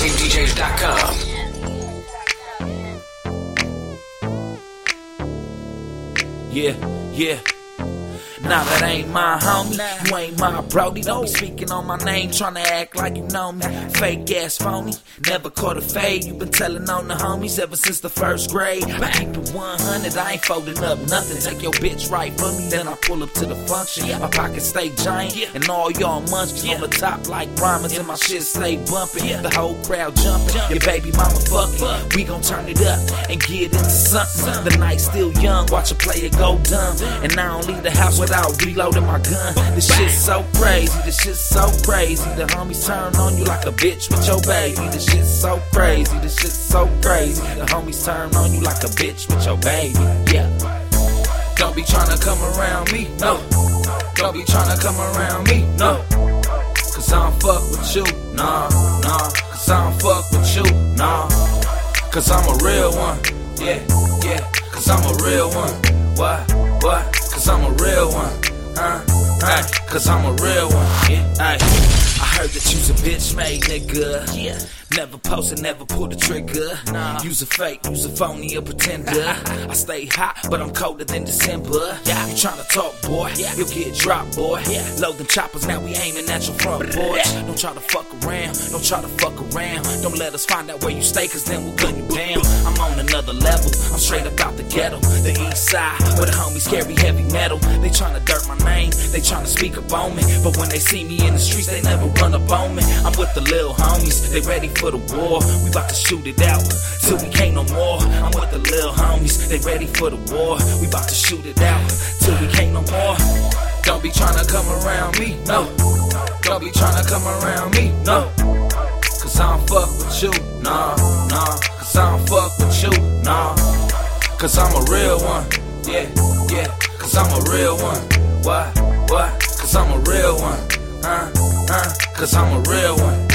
MixtapeDJs.com. Yeah, yeah. Nah, that ain't my homie. You ain't my brody. Don't be speaking on my name, trying to act like you know me. Fake ass phony. Never caught a fade. You been telling on the homies ever since the first grade. But keep it 100. I ain't folding up nothing. Take your bitch right from me. Then I pull up to the function. My pockets stay giant. And all y'all munchkin on the top like rhymers. And my shit stay bumping. The whole crowd jumping. Your baby mama fucking. We gon' turn it up and get into something. The night's still young. Watch a player go dumb. And I don't leave the house without reloading my gun. This shit's so crazy, this shit's so crazy. The homies turn on you like a bitch with your baby. This shit's so crazy, this shit's so crazy. The homies turn on you like a bitch with your baby. Yeah. Don't be trying to come around me, no. Don't be trying to come around me, no. Cause I don't fuck with you, nah, nah. Cause I don't fuck with you, nah. Cause I'm a real one, yeah, yeah. Cause I'm a real one, real one, cause I'm a real one, yeah. I heard that you's a bitch made nigga. Yeah. Never posted, never pull the trigger. Nah. Use a fake, use a phony, a pretender. I stay hot, but I'm colder than December. Yeah. You tryna talk, boy? Yeah. You'll get dropped, boy. Yeah. Load them choppers, now we aiming at your front porch. Don't try to fuck around, don't try to fuck around. Don't let us find out where you stay, cause then we'll gun you down. Another level, I'm straight up out the ghetto. The east side, where the homies carry heavy metal. They tryna dirt my name, they tryna speak up on me. But when they see me in the streets, they never run up on me. I'm with the little homies, they ready for the war. We about to shoot it out till we can't no more. I'm with the little homies, they ready for the war. We about to shoot it out till we can't no more. Don't be tryna come around me, no. Don't be tryna come around me, no. Cause I don't fuck with you, nah, nah. Cause I'm a real one, yeah, yeah. Cause I'm a real one, what, what? Cause I'm a real one, huh, huh? Cause I'm a real one.